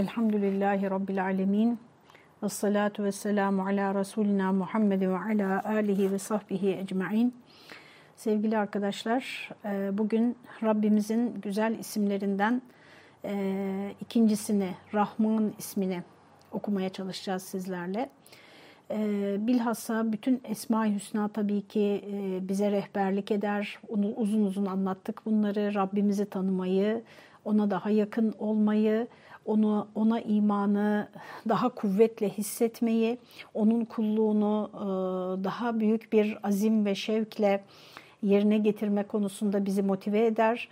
Elhamdülillahi Rabbil Alemin. Ve salatu ve selamu ala Resulina Muhammed ve ala alihi ve sahbihi ecma'in. Sevgili arkadaşlar, e, bugün Rabbimizin güzel isimlerinden e, ikincisini, Rahman ismini okumaya çalışacağız sizlerle. E, bilhassa bütün Esma-i Hüsna tabii ki bize rehberlik eder. Uzun uzun anlattık bunları, Rabbimizi tanımayı, ona daha yakın olmayı, onu ona imanı daha kuvvetle hissetmeyi, onun kulluğunu e, daha büyük bir azim ve şevkle yerine getirme konusunda bizi motive eder.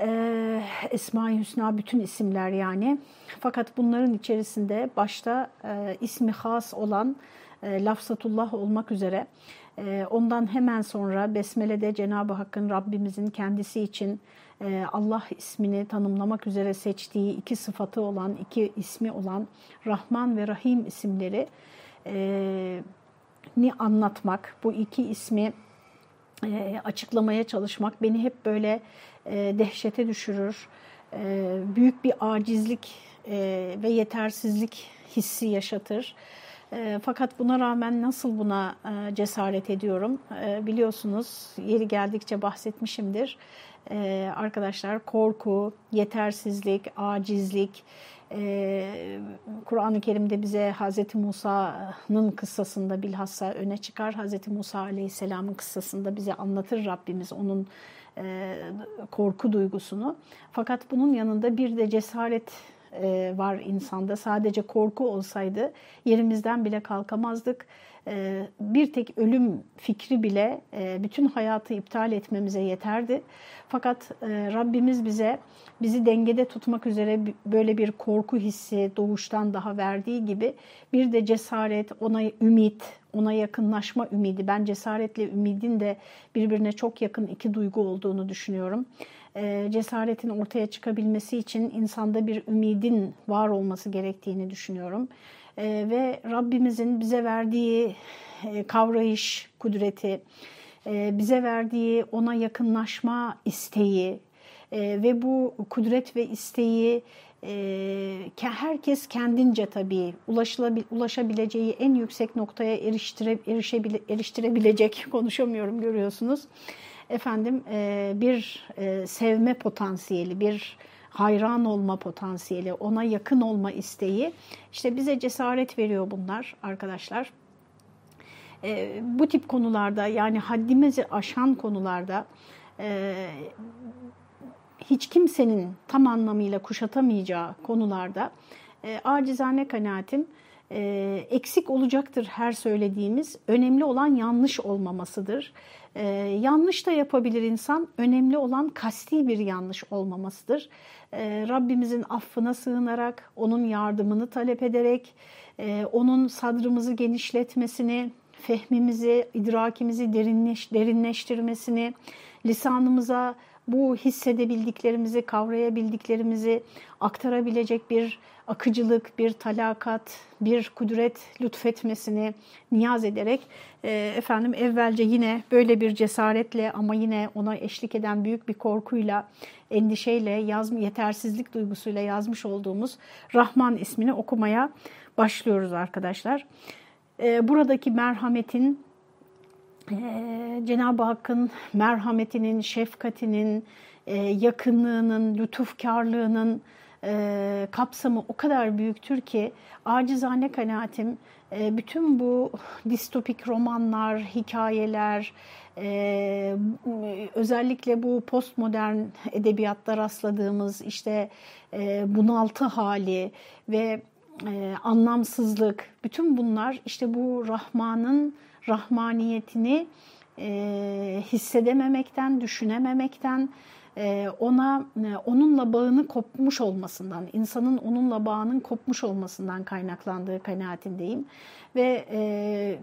E, Esma-i Hüsna bütün isimler yani. Fakat bunların içerisinde başta e, ismi has olan Lafzatullah olmak üzere ondan hemen sonra Besmele'de Cenab-ı Hakk'ın Rabbimizin kendisi için e, Allah ismini tanımlamak üzere seçtiği iki sıfatı olan, iki ismi olan Rahman ve Rahim isimleri e, ni anlatmak, bu iki ismi e, açıklamaya çalışmak beni hep böyle dehşete düşürür. Büyük bir acizlik ve yetersizlik hissi yaşatır. Fakat buna rağmen nasıl buna cesaret ediyorum? Biliyorsunuz yeri geldikçe bahsetmişimdir e, arkadaşlar korku, yetersizlik, acizlik, e, Kur'an-ı Kerim'de bize Hz. Musa'nın kıssasında bilhassa öne çıkar. Hz. Musa Aleyhisselam'ın kıssasında bize anlatır Rabbimiz onun e, korku duygusunu. Fakat bunun yanında bir de cesaret e, var insanda. Sadece korku olsaydı yerimizden bile kalkamazdık ee, bir tek ölüm fikri bile e, bütün hayatı iptal etmemize yeterdi. Fakat e, Rabbimiz bize bizi dengede tutmak üzere böyle bir korku hissi doğuştan daha verdiği gibi bir de cesaret, ona ümit, ona yakınlaşma ümidi. Ben cesaretle ümidin de birbirine çok yakın iki duygu olduğunu düşünüyorum. Ee, cesaretin ortaya çıkabilmesi için insanda bir ümidin var olması gerektiğini düşünüyorum e, ve Rabbimizin bize verdiği e, kavrayış kudreti, e, bize verdiği ona yakınlaşma isteği e, ve bu kudret ve isteği e, herkes kendince tabii ulaşabileceği en yüksek noktaya eriştirebilecek konuşamıyorum görüyorsunuz. Efendim e, bir e, sevme potansiyeli, bir hayran olma potansiyeli, ona yakın olma isteği işte bize cesaret veriyor bunlar arkadaşlar. E, bu tip konularda yani haddimizi aşan konularda e, hiç kimsenin tam anlamıyla kuşatamayacağı konularda e, acizane kanaatim e, eksik olacaktır her söylediğimiz. Önemli olan yanlış olmamasıdır. E, yanlış da yapabilir insan. Önemli olan kasti bir yanlış olmamasıdır. E, Rabbimizin affına sığınarak, onun yardımını talep ederek, e, onun sadrımızı genişletmesini, fehmimizi, idrakimizi derinleş, derinleştirmesini, lisanımıza bu hissedebildiklerimizi, kavrayabildiklerimizi aktarabilecek bir akıcılık, bir talakat, bir kudret lütfetmesini niyaz ederek e, efendim evvelce yine böyle bir cesaretle ama yine ona eşlik eden büyük bir korkuyla, endişeyle, yazma, yetersizlik duygusuyla yazmış olduğumuz Rahman ismini okumaya başlıyoruz arkadaşlar. E, buradaki merhametin e, Cenab-ı Hakk'ın merhametinin, şefkatinin, e, yakınlığının, lütufkarlığının, e, kapsamı o kadar büyüktür ki acizane kanaatim e, bütün bu distopik romanlar, hikayeler, e, özellikle bu postmodern edebiyatta rastladığımız işte e, bunaltı hali ve e, anlamsızlık, bütün bunlar işte bu Rahman'ın rahmaniyetini e, hissedememekten, düşünememekten, ona e, onunla bağını kopmuş olmasından, insanın onunla bağının kopmuş olmasından kaynaklandığı kanaatindeyim. Ve e,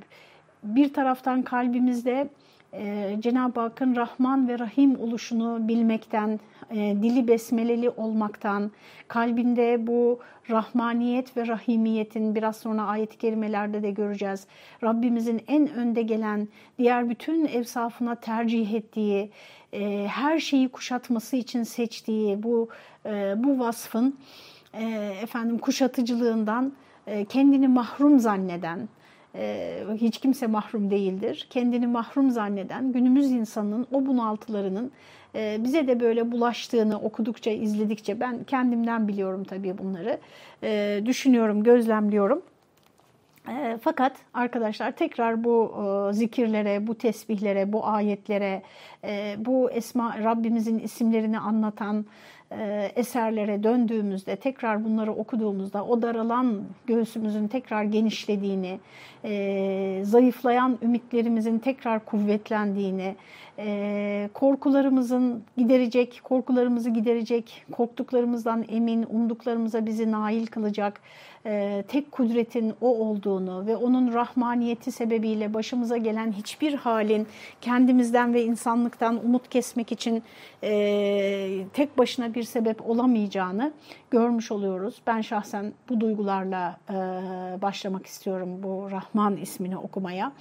bir taraftan kalbimizde e, Cenab-ı Hakk'ın Rahman ve Rahim oluşunu bilmekten, dili besmeleli olmaktan, kalbinde bu rahmaniyet ve rahimiyetin biraz sonra ayet-i kerimelerde de göreceğiz. Rabbimizin en önde gelen, diğer bütün evsafına tercih ettiği, e, her şeyi kuşatması için seçtiği bu e, bu vasfın e, efendim kuşatıcılığından e, kendini mahrum zanneden, e, hiç kimse mahrum değildir. Kendini mahrum zanneden günümüz insanının o bunaltılarının e, bize de böyle bulaştığını okudukça, izledikçe ben kendimden biliyorum tabii bunları. E, düşünüyorum, gözlemliyorum. E, fakat arkadaşlar tekrar bu e, zikirlere, bu tesbihlere, bu ayetlere, e, bu esma Rabbimizin isimlerini anlatan eserlere döndüğümüzde, tekrar bunları okuduğumuzda o daralan göğsümüzün tekrar genişlediğini, e, zayıflayan ümitlerimizin tekrar kuvvetlendiğini, e, korkularımızın giderecek, korkularımızı giderecek, korktuklarımızdan emin, umduklarımıza bizi nail kılacak, e, tek kudretin o olduğunu ve onun rahmaniyeti sebebiyle başımıza gelen hiçbir halin kendimizden ve insanlıktan umut kesmek için e, tek başına bir sebep olamayacağını görmüş oluyoruz. Ben şahsen bu duygularla e, başlamak istiyorum bu Rahman ismini okumaya.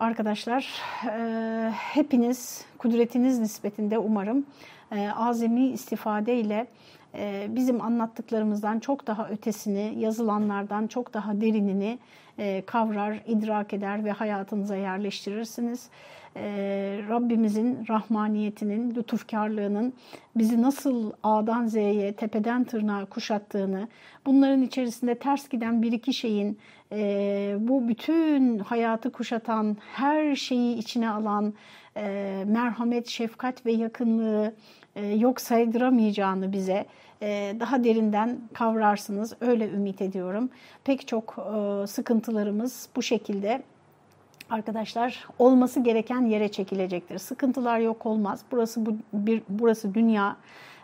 Arkadaşlar e, hepiniz kudretiniz nispetinde umarım e, azami istifade ile e, bizim anlattıklarımızdan çok daha ötesini, yazılanlardan çok daha derinini e, kavrar, idrak eder ve hayatınıza yerleştirirsiniz. E, Rabbimizin rahmaniyetinin, lütufkarlığının bizi nasıl A'dan Z'ye, tepeden tırnağa kuşattığını, bunların içerisinde ters giden bir iki şeyin bu bütün hayatı kuşatan, her şeyi içine alan merhamet, şefkat ve yakınlığı yok saydıramayacağını bize e, daha derinden kavrarsınız. Öyle ümit ediyorum. Pek çok e, sıkıntılarımız bu şekilde arkadaşlar olması gereken yere çekilecektir. Sıkıntılar yok olmaz. Burası bu bir burası dünya.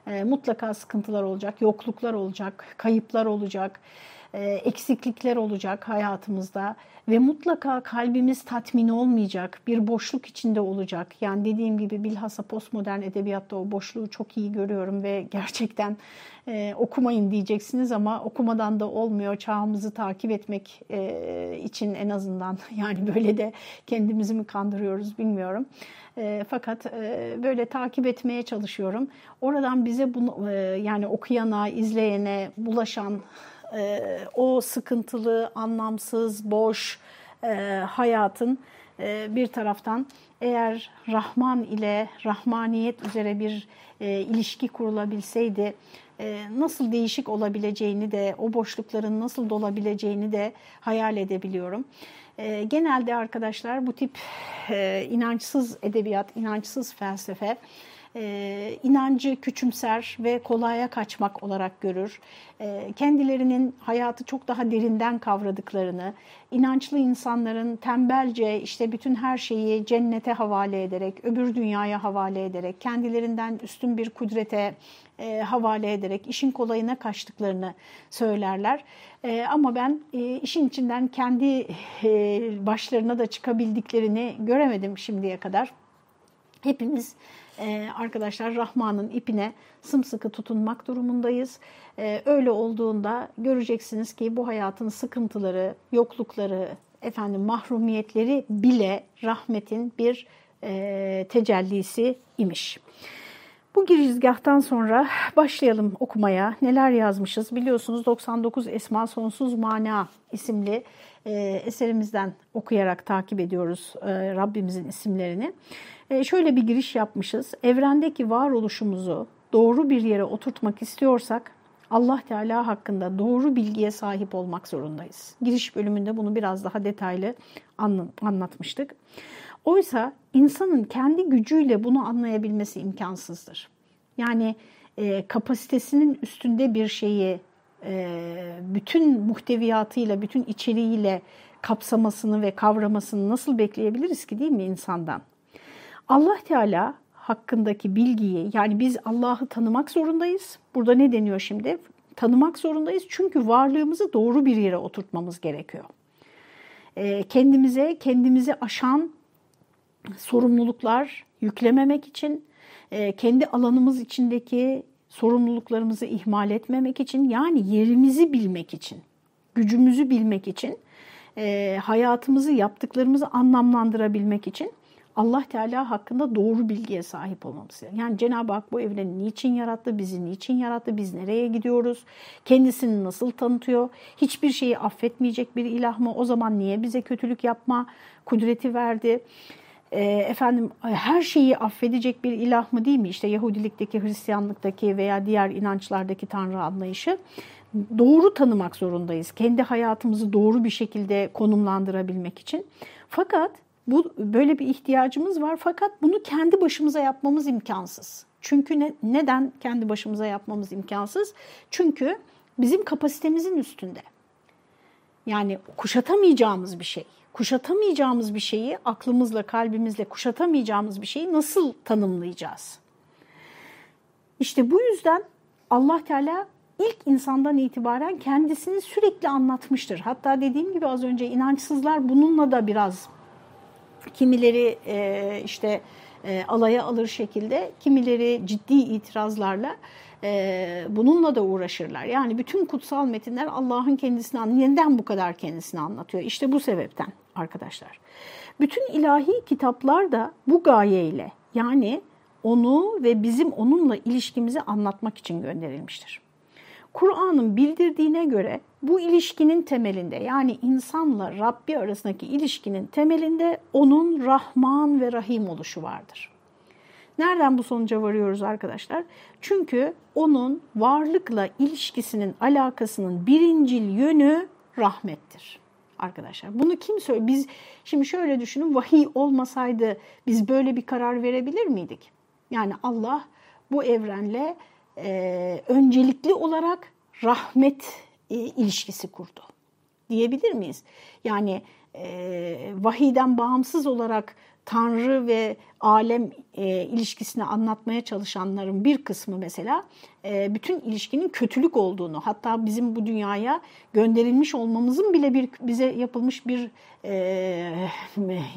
E, mutlaka sıkıntılar olacak, yokluklar olacak, kayıplar olacak, eksiklikler olacak hayatımızda ve mutlaka kalbimiz tatmin olmayacak, bir boşluk içinde olacak. Yani dediğim gibi bilhassa postmodern edebiyatta o boşluğu çok iyi görüyorum ve gerçekten e, okumayın diyeceksiniz ama okumadan da olmuyor. Çağımızı takip etmek e, için en azından yani böyle de kendimizi mi kandırıyoruz bilmiyorum. E, fakat e, böyle takip etmeye çalışıyorum. Oradan bize bunu e, yani okuyana, izleyene bulaşan e, o sıkıntılı, anlamsız, boş e, hayatın e, bir taraftan eğer Rahman ile Rahmaniyet üzere bir e, ilişki kurulabilseydi e, nasıl değişik olabileceğini de o boşlukların nasıl dolabileceğini de hayal edebiliyorum. E, genelde arkadaşlar bu tip e, inançsız edebiyat, inançsız felsefe e, inancı küçümser ve kolaya kaçmak olarak görür. E, kendilerinin hayatı çok daha derinden kavradıklarını, inançlı insanların tembelce işte bütün her şeyi cennete havale ederek, öbür dünyaya havale ederek, kendilerinden üstün bir kudrete e, havale ederek işin kolayına kaçtıklarını söylerler. E, ama ben e, işin içinden kendi e, başlarına da çıkabildiklerini göremedim şimdiye kadar. Hepimiz e, arkadaşlar Rahman'ın ipine sımsıkı tutunmak durumundayız. E, öyle olduğunda göreceksiniz ki bu hayatın sıkıntıları, yoklukları, efendim mahrumiyetleri bile rahmetin bir e, tecellisi imiş. Bu girizgahtan sonra başlayalım okumaya. Neler yazmışız? Biliyorsunuz 99 Esma Sonsuz Mana isimli e, eserimizden okuyarak takip ediyoruz e, Rabbimizin isimlerini. E, şöyle bir giriş yapmışız. Evrendeki varoluşumuzu doğru bir yere oturtmak istiyorsak Allah Teala hakkında doğru bilgiye sahip olmak zorundayız. Giriş bölümünde bunu biraz daha detaylı anlatmıştık. Oysa insanın kendi gücüyle bunu anlayabilmesi imkansızdır. Yani e, kapasitesinin üstünde bir şeyi e, bütün muhteviyatıyla, bütün içeriğiyle kapsamasını ve kavramasını nasıl bekleyebiliriz ki değil mi insandan? Allah Teala hakkındaki bilgiyi yani biz Allah'ı tanımak zorundayız. Burada ne deniyor şimdi? Tanımak zorundayız çünkü varlığımızı doğru bir yere oturtmamız gerekiyor. E, kendimize, kendimizi aşan sorumluluklar yüklememek için, e, kendi alanımız içindeki sorumluluklarımızı ihmal etmemek için, yani yerimizi bilmek için, gücümüzü bilmek için, e, hayatımızı, yaptıklarımızı anlamlandırabilmek için Allah Teala hakkında doğru bilgiye sahip olmamız. Yani Cenab-ı Hak bu evreni niçin yarattı, bizi niçin yarattı, biz nereye gidiyoruz, kendisini nasıl tanıtıyor, hiçbir şeyi affetmeyecek bir ilah mı, o zaman niye bize kötülük yapma kudreti verdi? E, efendim her şeyi affedecek bir ilah mı değil mi? İşte Yahudilikteki, Hristiyanlıktaki veya diğer inançlardaki Tanrı anlayışı doğru tanımak zorundayız. Kendi hayatımızı doğru bir şekilde konumlandırabilmek için. Fakat bu böyle bir ihtiyacımız var fakat bunu kendi başımıza yapmamız imkansız. Çünkü ne, neden kendi başımıza yapmamız imkansız? Çünkü bizim kapasitemizin üstünde. Yani kuşatamayacağımız bir şey. Kuşatamayacağımız bir şeyi aklımızla, kalbimizle kuşatamayacağımız bir şeyi nasıl tanımlayacağız? İşte bu yüzden Allah Teala ilk insandan itibaren kendisini sürekli anlatmıştır. Hatta dediğim gibi az önce inançsızlar bununla da biraz kimileri e, işte e, alaya alır şekilde, kimileri ciddi itirazlarla e, bununla da uğraşırlar. Yani bütün kutsal metinler Allah'ın kendisini neden bu kadar kendisini anlatıyor? İşte bu sebepten arkadaşlar. Bütün ilahi kitaplar da bu gayeyle yani onu ve bizim onunla ilişkimizi anlatmak için gönderilmiştir. Kur'an'ın bildirdiğine göre bu ilişkinin temelinde yani insanla Rabbi arasındaki ilişkinin temelinde onun Rahman ve Rahim oluşu vardır. Nereden bu sonuca varıyoruz arkadaşlar? Çünkü onun varlıkla ilişkisinin alakasının birincil yönü rahmettir arkadaşlar. Bunu kim söylüyor? Biz şimdi şöyle düşünün vahiy olmasaydı biz böyle bir karar verebilir miydik? Yani Allah bu evrenle e, öncelikli olarak rahmet e, ilişkisi kurdu diyebilir miyiz? Yani e, vahiden bağımsız olarak Tanrı ve alem e, ilişkisini anlatmaya çalışanların bir kısmı mesela e, bütün ilişkinin kötülük olduğunu hatta bizim bu dünyaya gönderilmiş olmamızın bile bir bize yapılmış bir e,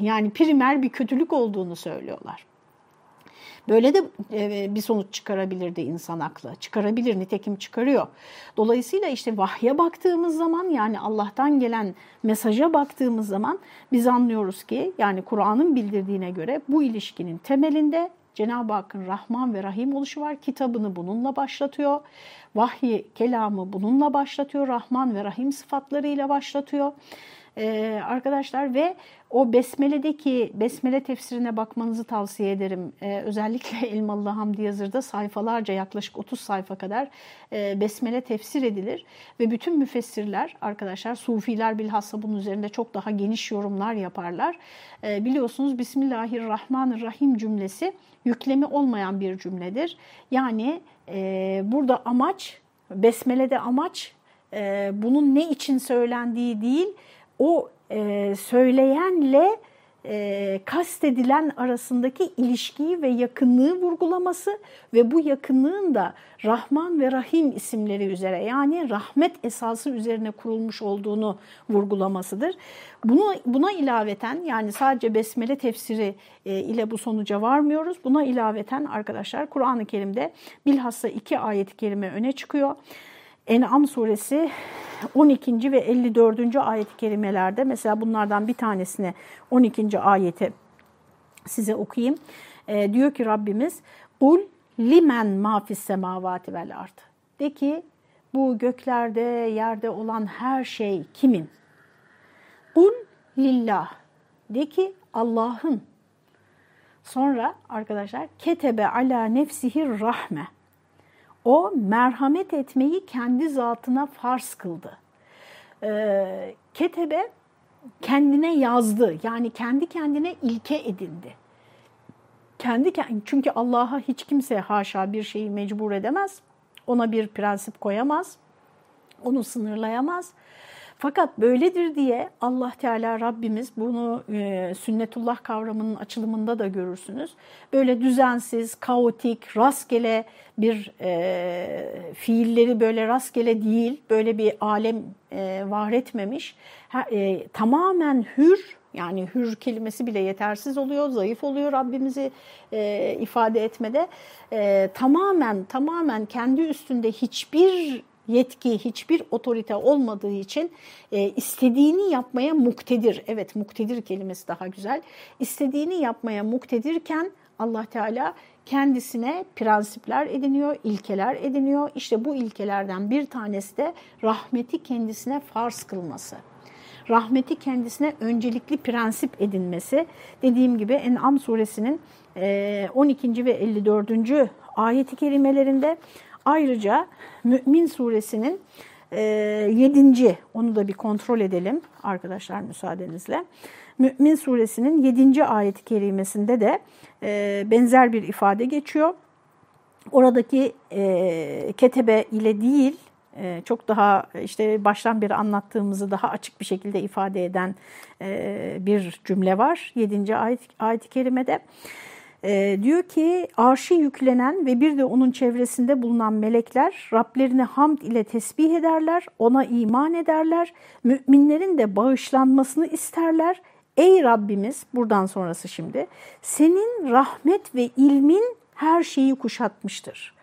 yani primer bir kötülük olduğunu söylüyorlar. Böyle de bir sonuç çıkarabilirdi insan aklı. Çıkarabilir, nitekim çıkarıyor. Dolayısıyla işte vahye baktığımız zaman yani Allah'tan gelen mesaja baktığımız zaman biz anlıyoruz ki yani Kur'an'ın bildirdiğine göre bu ilişkinin temelinde Cenab-ı Hakk'ın Rahman ve Rahim oluşu var. Kitabını bununla başlatıyor. Vahyi, kelamı bununla başlatıyor. Rahman ve Rahim sıfatlarıyla başlatıyor ee, arkadaşlar ve o Besmele'deki Besmele tefsirine bakmanızı tavsiye ederim. Ee, özellikle Elmalı Hamdi Yazır'da sayfalarca yaklaşık 30 sayfa kadar e, Besmele tefsir edilir. Ve bütün müfessirler arkadaşlar Sufiler bilhassa bunun üzerinde çok daha geniş yorumlar yaparlar. Ee, biliyorsunuz Bismillahirrahmanirrahim cümlesi yüklemi olmayan bir cümledir. Yani e, burada amaç, Besmele'de amaç e, bunun ne için söylendiği değil, o e, söyleyenle e, kastedilen arasındaki ilişkiyi ve yakınlığı vurgulaması ve bu yakınlığın da Rahman ve Rahim isimleri üzere yani rahmet esası üzerine kurulmuş olduğunu vurgulamasıdır. Bunu, buna ilaveten yani sadece Besmele tefsiri e, ile bu sonuca varmıyoruz. Buna ilaveten arkadaşlar Kur'an-ı Kerim'de bilhassa iki ayet-i kerime öne çıkıyor. En'am suresi 12. ve 54. ayet-i kerimelerde mesela bunlardan bir tanesini 12. ayeti size okuyayım. E, diyor ki Rabbimiz Kul limen mafis semavati vel ard. De ki bu göklerde yerde olan her şey kimin? Kul lillah. De ki Allah'ın. Sonra arkadaşlar ketebe ala nefsihi rahme. O merhamet etmeyi kendi zatına farz kıldı. Ee, ketebe kendine yazdı. Yani kendi kendine ilke edindi. Kendi çünkü Allah'a hiç kimse haşa bir şeyi mecbur edemez. Ona bir prensip koyamaz. Onu sınırlayamaz. Fakat böyledir diye Allah Teala Rabbimiz bunu e, sünnetullah kavramının açılımında da görürsünüz. Böyle düzensiz, kaotik, rastgele bir e, fiilleri böyle rastgele değil, böyle bir alem e, var etmemiş. Ha, e, tamamen hür, yani hür kelimesi bile yetersiz oluyor, zayıf oluyor Rabbimizi e, ifade etmede. E, tamamen tamamen kendi üstünde hiçbir yetki, hiçbir otorite olmadığı için e, istediğini yapmaya muktedir. Evet muktedir kelimesi daha güzel. İstediğini yapmaya muktedirken Allah Teala kendisine prensipler ediniyor, ilkeler ediniyor. İşte bu ilkelerden bir tanesi de rahmeti kendisine farz kılması. Rahmeti kendisine öncelikli prensip edinmesi. Dediğim gibi En'am suresinin 12. ve 54. ayeti kerimelerinde ayrıca Mü'min suresinin 7. onu da bir kontrol edelim arkadaşlar müsaadenizle. Mü'min suresinin 7. ayeti kerimesinde de benzer bir ifade geçiyor. Oradaki ketebe ile değil çok daha işte baştan beri anlattığımızı daha açık bir şekilde ifade eden bir cümle var 7. ayet, ayet-i kerimede. E, diyor ki arşı yüklenen ve bir de onun çevresinde bulunan melekler Rablerini hamd ile tesbih ederler, ona iman ederler, müminlerin de bağışlanmasını isterler. Ey Rabbimiz, buradan sonrası şimdi, senin rahmet ve ilmin her şeyi kuşatmıştır.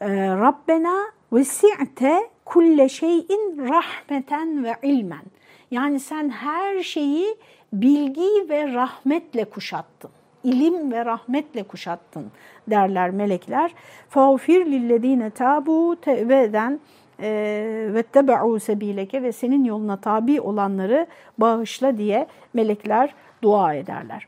E, Rabbena vesi'te kulle şeyin rahmeten ve ilmen. Yani sen her şeyi bilgi ve rahmetle kuşattın ilim ve rahmetle kuşattın derler melekler. Fağfir lillezine tabu tevbe ve tebe'u sebileke ve senin yoluna tabi olanları bağışla diye melekler dua ederler.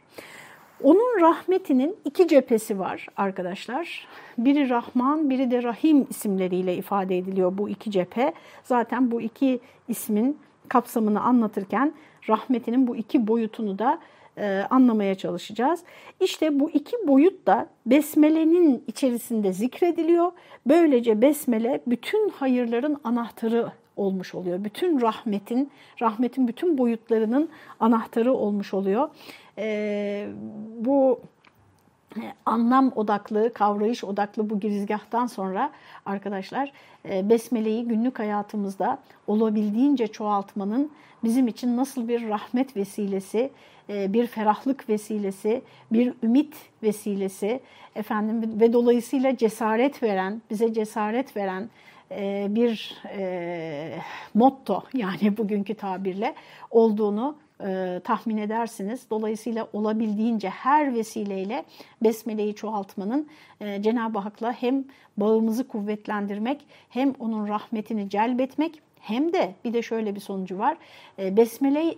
Onun rahmetinin iki cephesi var arkadaşlar. Biri Rahman, biri de Rahim isimleriyle ifade ediliyor bu iki cephe. Zaten bu iki ismin kapsamını anlatırken rahmetinin bu iki boyutunu da e, anlamaya çalışacağız. İşte bu iki boyut da besmelenin içerisinde zikrediliyor. Böylece besmele bütün hayırların anahtarı olmuş oluyor. Bütün rahmetin, rahmetin bütün boyutlarının anahtarı olmuş oluyor. E, bu anlam odaklı, kavrayış odaklı bu girizgahtan sonra arkadaşlar e, besmeleyi günlük hayatımızda olabildiğince çoğaltmanın bizim için nasıl bir rahmet vesilesi, e, bir ferahlık vesilesi, bir ümit vesilesi efendim ve dolayısıyla cesaret veren, bize cesaret veren e, bir motto yani bugünkü tabirle olduğunu tahmin edersiniz. Dolayısıyla olabildiğince her vesileyle besmeleyi çoğaltmanın Cenab-ı Hak'la hem bağımızı kuvvetlendirmek hem onun rahmetini celbetmek hem de bir de şöyle bir sonucu var. Ee, besmele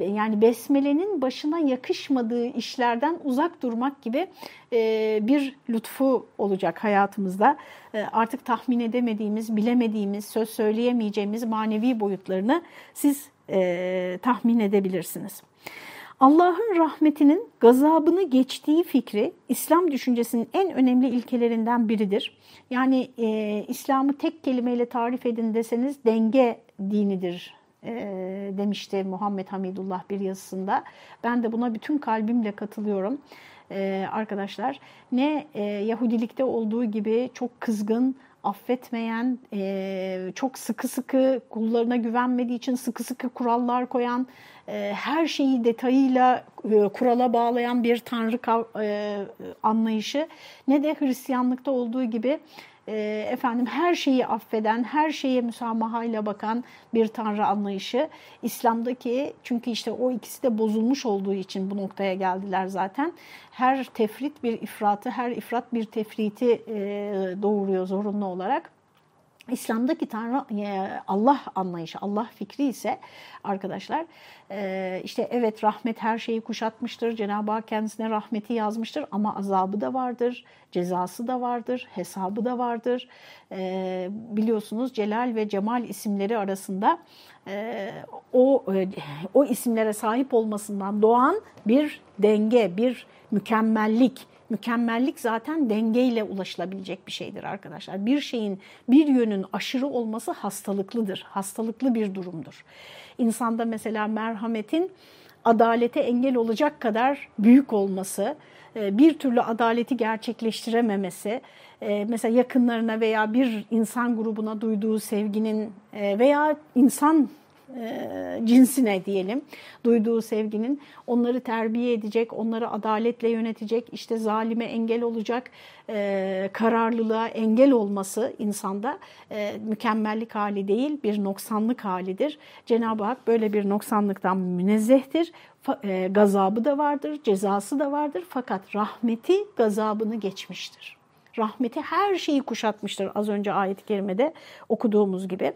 yani besmelenin başına yakışmadığı işlerden uzak durmak gibi e, bir lütfu olacak hayatımızda. Ee, artık tahmin edemediğimiz, bilemediğimiz, söz söyleyemeyeceğimiz manevi boyutlarını siz e, tahmin edebilirsiniz. Allah'ın rahmetinin gazabını geçtiği fikri İslam düşüncesinin en önemli ilkelerinden biridir. Yani e, İslam'ı tek kelimeyle tarif edin deseniz denge dinidir e, demişti Muhammed Hamidullah bir yazısında. Ben de buna bütün kalbimle katılıyorum e, arkadaşlar. Ne e, Yahudilikte olduğu gibi çok kızgın, affetmeyen, e, çok sıkı sıkı kullarına güvenmediği için sıkı sıkı kurallar koyan, e, her şeyi detayıyla e, kurala bağlayan bir tanrı e, anlayışı. Ne de Hristiyanlıkta olduğu gibi e, efendim her şeyi affeden, her şeye müsamahayla bakan bir tanrı anlayışı. İslam'daki çünkü işte o ikisi de bozulmuş olduğu için bu noktaya geldiler zaten. Her tefrit bir ifratı, her ifrat bir tefriti e, doğuruyor zorunlu olarak. İslam'daki Tanrı e, Allah anlayışı, Allah fikri ise arkadaşlar e, işte evet rahmet her şeyi kuşatmıştır. Cenab-ı Hak kendisine rahmeti yazmıştır ama azabı da vardır, cezası da vardır, hesabı da vardır. E, biliyorsunuz Celal ve Cemal isimleri arasında o o isimlere sahip olmasından doğan bir denge, bir mükemmellik mükemmellik zaten dengeyle ulaşılabilecek bir şeydir arkadaşlar. Bir şeyin bir yönün aşırı olması hastalıklıdır. Hastalıklı bir durumdur. İnsanda mesela merhametin adalete engel olacak kadar büyük olması, e, bir türlü adaleti gerçekleştirememesi, e, mesela yakınlarına veya bir insan grubuna duyduğu sevginin e, veya insan e, cinsine diyelim, duyduğu sevginin onları terbiye edecek, onları adaletle yönetecek, işte zalime engel olacak, e, kararlılığa engel olması insanda e, mükemmellik hali değil, bir noksanlık halidir. Cenab-ı Hak böyle bir noksanlıktan münezzehtir. E, gazabı da vardır, cezası da vardır fakat rahmeti gazabını geçmiştir. Rahmeti her şeyi kuşatmıştır az önce ayet-i kerimede okuduğumuz gibi.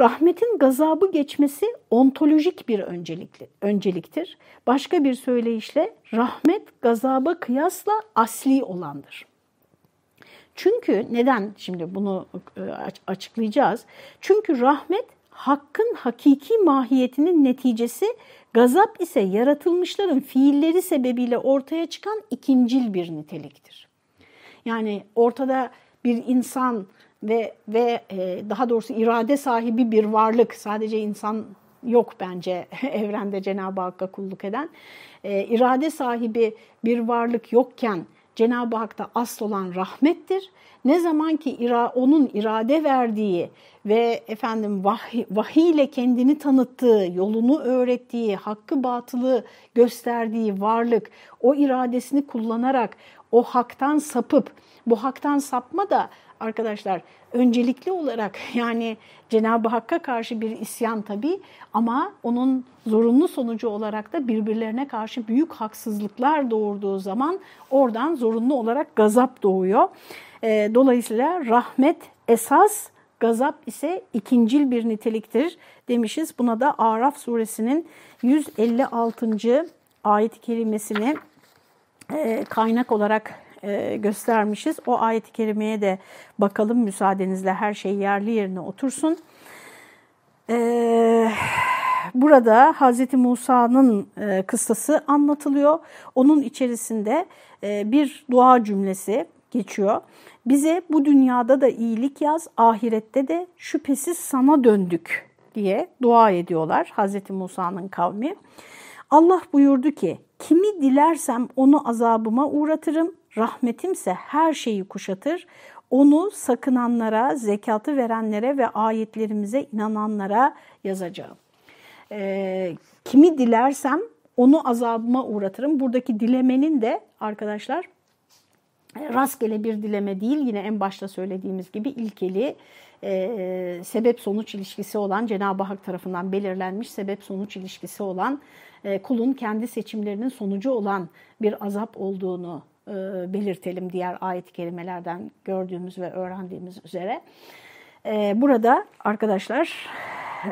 Rahmetin gazabı geçmesi ontolojik bir öncelikli, önceliktir. Başka bir söyleyişle rahmet gazaba kıyasla asli olandır. Çünkü neden şimdi bunu e, açıklayacağız? Çünkü rahmet hakkın hakiki mahiyetinin neticesi, gazap ise yaratılmışların fiilleri sebebiyle ortaya çıkan ikincil bir niteliktir. Yani ortada bir insan ve ve e, daha doğrusu irade sahibi bir varlık, sadece insan yok bence evrende Cenab-ı Hakk'a kulluk eden. E, irade sahibi bir varlık yokken Cenab-ı Hak'ta asıl olan rahmettir. Ne zaman ki ira, onun irade verdiği ve efendim vahiy, vahiy ile kendini tanıttığı, yolunu öğrettiği, hakkı batılı gösterdiği varlık o iradesini kullanarak o haktan sapıp bu haktan sapma da arkadaşlar öncelikli olarak yani Cenab-ı Hakk'a karşı bir isyan tabii ama onun zorunlu sonucu olarak da birbirlerine karşı büyük haksızlıklar doğurduğu zaman oradan zorunlu olarak gazap doğuyor. Ee, dolayısıyla rahmet esas, gazap ise ikincil bir niteliktir demişiz. Buna da Araf suresinin 156. ayet-i kerimesini e, kaynak olarak e, göstermişiz. O ayet-i kerimeye de bakalım müsaadenizle her şey yerli yerine otursun. E, burada Hz. Musa'nın e, kıssası anlatılıyor. Onun içerisinde bir dua cümlesi geçiyor. Bize bu dünyada da iyilik yaz, ahirette de şüphesiz sana döndük diye dua ediyorlar Hz. Musa'nın kavmi. Allah buyurdu ki, kimi dilersem onu azabıma uğratırım, rahmetimse her şeyi kuşatır. Onu sakınanlara, zekatı verenlere ve ayetlerimize inananlara yazacağım. E, kimi dilersem onu azabıma uğratırım. Buradaki dilemenin de arkadaşlar rastgele bir dileme değil yine en başta söylediğimiz gibi ilkeli e, sebep-sonuç ilişkisi olan Cenab-ı Hak tarafından belirlenmiş sebep-sonuç ilişkisi olan e, kulun kendi seçimlerinin sonucu olan bir azap olduğunu e, belirtelim diğer ayet-i kerimelerden gördüğümüz ve öğrendiğimiz üzere. E, burada arkadaşlar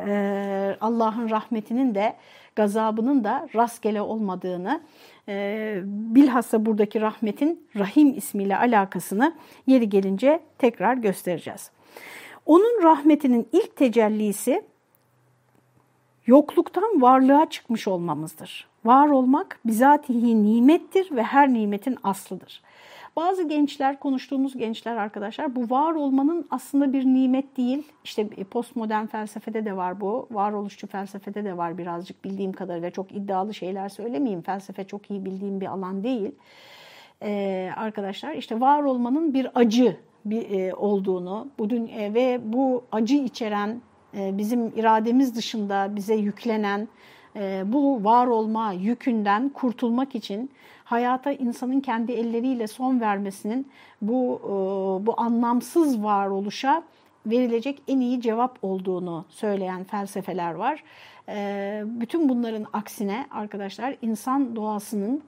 e, Allah'ın rahmetinin de gazabının da rastgele olmadığını, bilhassa buradaki rahmetin Rahim ismiyle alakasını yeri gelince tekrar göstereceğiz. Onun rahmetinin ilk tecellisi yokluktan varlığa çıkmış olmamızdır. Var olmak bizatihi nimettir ve her nimetin aslıdır. Bazı gençler, konuştuğumuz gençler arkadaşlar bu var olmanın aslında bir nimet değil. İşte postmodern felsefede de var bu, varoluşçu felsefede de var birazcık bildiğim kadarıyla. Çok iddialı şeyler söylemeyeyim, felsefe çok iyi bildiğim bir alan değil. Ee, arkadaşlar işte var olmanın bir acı bir, e, olduğunu bu dün, e, ve bu acı içeren e, bizim irademiz dışında bize yüklenen e, bu var olma yükünden kurtulmak için hayata insanın kendi elleriyle son vermesinin bu e, bu anlamsız varoluşa verilecek en iyi cevap olduğunu söyleyen felsefeler var. E, bütün bunların aksine arkadaşlar insan doğasının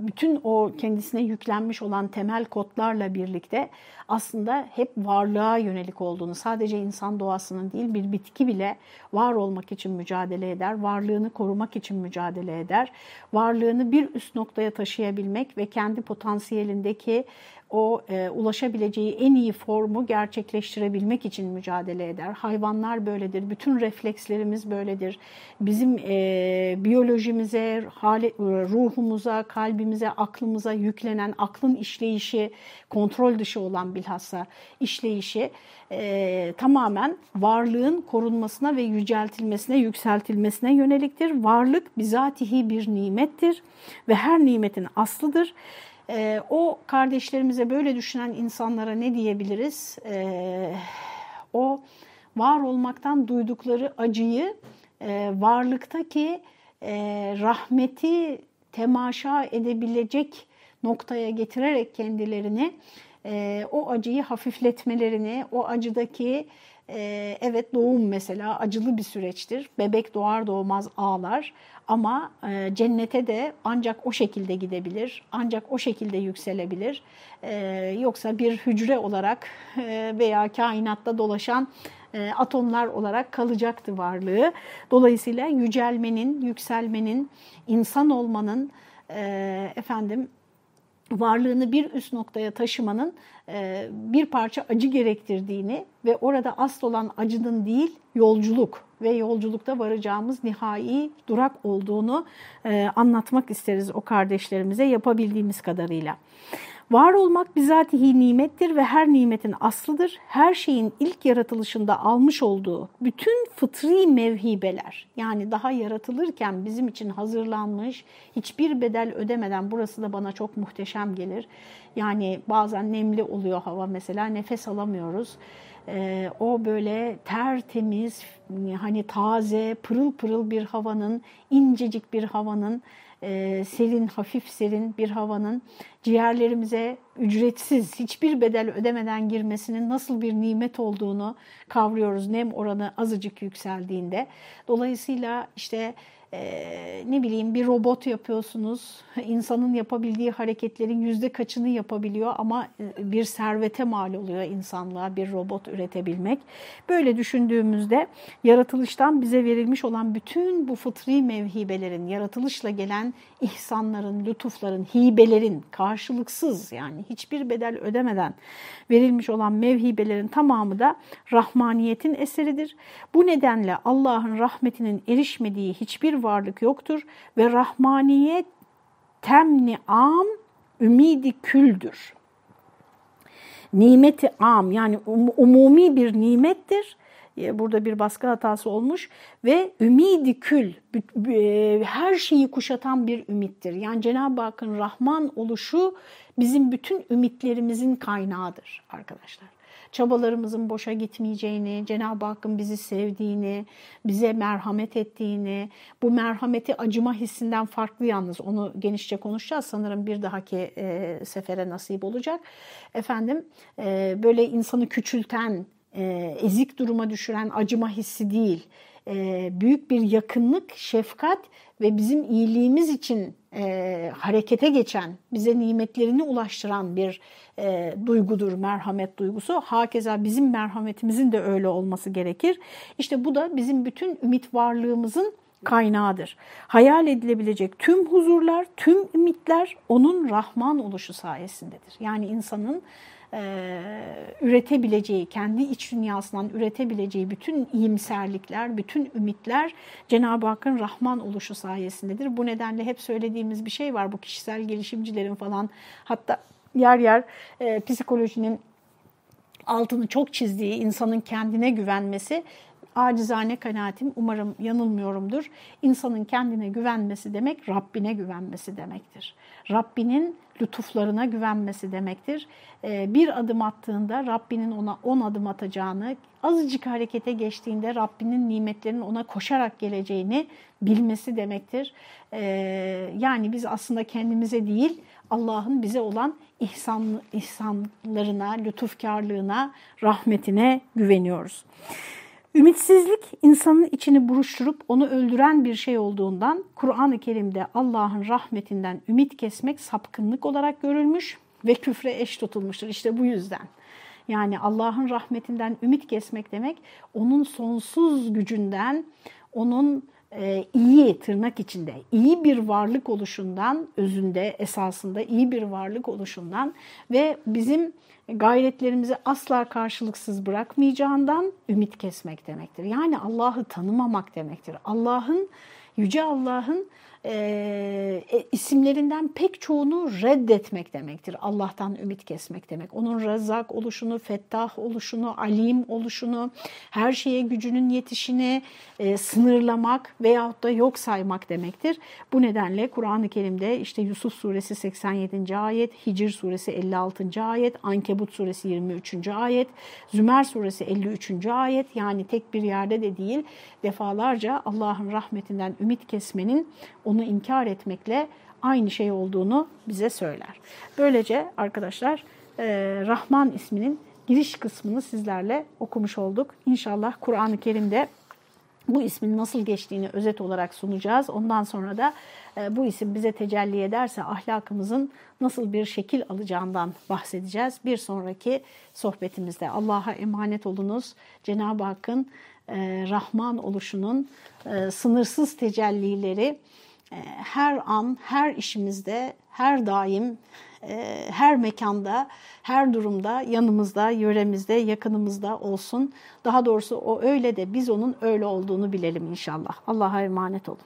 bütün o kendisine yüklenmiş olan temel kodlarla birlikte aslında hep varlığa yönelik olduğunu, sadece insan doğasının değil bir bitki bile var olmak için mücadele eder, varlığını korumak için mücadele eder, varlığını bir üst noktaya taşıyabilmek ve kendi potansiyelindeki o e, ulaşabileceği en iyi formu gerçekleştirebilmek için mücadele eder. Hayvanlar böyledir, bütün reflekslerimiz böyledir. Bizim e, biyolojimize, hale, ruhumuza, kalbimize, aklımıza yüklenen aklın işleyişi, kontrol dışı olan bilhassa işleyişi e, tamamen varlığın korunmasına ve yüceltilmesine, yükseltilmesine yöneliktir. Varlık bizatihi bir nimettir ve her nimetin aslıdır. E, o kardeşlerimize böyle düşünen insanlara ne diyebiliriz? E, o var olmaktan duydukları acıyı e, varlıktaki e, rahmeti temaşa edebilecek noktaya getirerek kendilerini e, o acıyı hafifletmelerini, o acıdaki e, evet doğum mesela acılı bir süreçtir. Bebek doğar doğmaz ağlar ama e, cennete de ancak o şekilde gidebilir, ancak o şekilde yükselebilir. E, yoksa bir hücre olarak e, veya kainatta dolaşan e, atomlar olarak kalacaktı varlığı. Dolayısıyla yücelmenin, yükselmenin, insan olmanın, efendim varlığını bir üst noktaya taşımanın e, bir parça acı gerektirdiğini ve orada asıl olan acının değil yolculuk ve yolculukta varacağımız nihai durak olduğunu e, anlatmak isteriz o kardeşlerimize yapabildiğimiz kadarıyla. Var olmak bizatihi nimettir ve her nimetin aslıdır. Her şeyin ilk yaratılışında almış olduğu bütün fıtri mevhibeler yani daha yaratılırken bizim için hazırlanmış hiçbir bedel ödemeden burası da bana çok muhteşem gelir. Yani bazen nemli oluyor hava mesela nefes alamıyoruz. Ee, o böyle tertemiz hani taze pırıl pırıl bir havanın incecik bir havanın e, serin, hafif serin bir havanın ciğerlerimize ücretsiz, hiçbir bedel ödemeden girmesinin nasıl bir nimet olduğunu kavruyoruz nem oranı azıcık yükseldiğinde. Dolayısıyla işte e, ne bileyim bir robot yapıyorsunuz. İnsanın yapabildiği hareketlerin yüzde kaçını yapabiliyor ama bir servete mal oluyor insanlığa bir robot üretebilmek. Böyle düşündüğümüzde yaratılıştan bize verilmiş olan bütün bu fıtri mevhibelerin, yaratılışla gelen ihsanların, lütufların, hibelerin karşılıksız yani hiçbir bedel ödemeden verilmiş olan mevhibelerin tamamı da rahmaniyetin eseridir. Bu nedenle Allah'ın rahmetinin erişmediği hiçbir varlık yoktur ve rahmaniyet temni am ümidi küldür. Nimeti am yani um, umumi bir nimettir. E, burada bir baskı hatası olmuş ve ümidi kül e, her şeyi kuşatan bir ümittir. Yani Cenab-ı Hakk'ın Rahman oluşu bizim bütün ümitlerimizin kaynağıdır arkadaşlar çabalarımızın boşa gitmeyeceğini, Cenab-ı Hakk'ın bizi sevdiğini, bize merhamet ettiğini, bu merhameti acıma hissinden farklı yalnız onu genişçe konuşacağız. Sanırım bir dahaki e, sefere nasip olacak. Efendim e, böyle insanı küçülten, e, ezik duruma düşüren acıma hissi değil, e, büyük bir yakınlık, şefkat ve bizim iyiliğimiz için e, harekete geçen, bize nimetlerini ulaştıran bir e, duygudur merhamet duygusu. Hakeza bizim merhametimizin de öyle olması gerekir. İşte bu da bizim bütün ümit varlığımızın kaynağıdır. Hayal edilebilecek tüm huzurlar, tüm ümitler onun Rahman oluşu sayesindedir. Yani insanın üretebileceği, kendi iç dünyasından üretebileceği bütün iyimserlikler, bütün ümitler Cenab-ı Hakk'ın Rahman oluşu sayesindedir. Bu nedenle hep söylediğimiz bir şey var bu kişisel gelişimcilerin falan hatta yer yer e, psikolojinin altını çok çizdiği insanın kendine güvenmesi acizane kanaatim umarım yanılmıyorumdur. İnsanın kendine güvenmesi demek Rabbine güvenmesi demektir. Rabbinin lütuflarına güvenmesi demektir. Ee, bir adım attığında Rabbinin ona on adım atacağını, azıcık harekete geçtiğinde Rabbinin nimetlerinin ona koşarak geleceğini bilmesi demektir. Ee, yani biz aslında kendimize değil Allah'ın bize olan ihsan, ihsanlarına, lütufkarlığına, rahmetine güveniyoruz. Ümitsizlik insanın içini buruşturup onu öldüren bir şey olduğundan Kur'an-ı Kerim'de Allah'ın rahmetinden ümit kesmek sapkınlık olarak görülmüş ve küfre eş tutulmuştur. İşte bu yüzden. Yani Allah'ın rahmetinden ümit kesmek demek onun sonsuz gücünden, onun iyi tırnak içinde iyi bir varlık oluşundan özünde esasında iyi bir varlık oluşundan ve bizim gayretlerimizi asla karşılıksız bırakmayacağından ümit kesmek demektir. Yani Allah'ı tanımamak demektir. Allah'ın, Yüce Allah'ın e, e, isimlerinden pek çoğunu reddetmek demektir. Allah'tan ümit kesmek demek. Onun Rezzak oluşunu, Fettah oluşunu, Alim oluşunu, her şeye gücünün yetişini e, sınırlamak veyahut da yok saymak demektir. Bu nedenle Kur'an-ı Kerim'de işte Yusuf suresi 87. ayet, Hicr suresi 56. ayet, Ankebut suresi 23. ayet, Zümer suresi 53. ayet yani tek bir yerde de değil defalarca Allah'ın rahmetinden ümit kesmenin onu inkar etmekle aynı şey olduğunu bize söyler. Böylece arkadaşlar e, Rahman isminin giriş kısmını sizlerle okumuş olduk. İnşallah Kur'an-ı Kerim'de bu ismin nasıl geçtiğini özet olarak sunacağız. Ondan sonra da e, bu isim bize tecelli ederse ahlakımızın nasıl bir şekil alacağından bahsedeceğiz. Bir sonraki sohbetimizde Allah'a emanet olunuz. Cenab-ı Hakk'ın e, Rahman oluşunun sınırsız tecellileri her an, her işimizde, her daim, her mekanda, her durumda yanımızda, yöremizde, yakınımızda olsun. Daha doğrusu o öyle de biz onun öyle olduğunu bilelim inşallah. Allah'a emanet olun.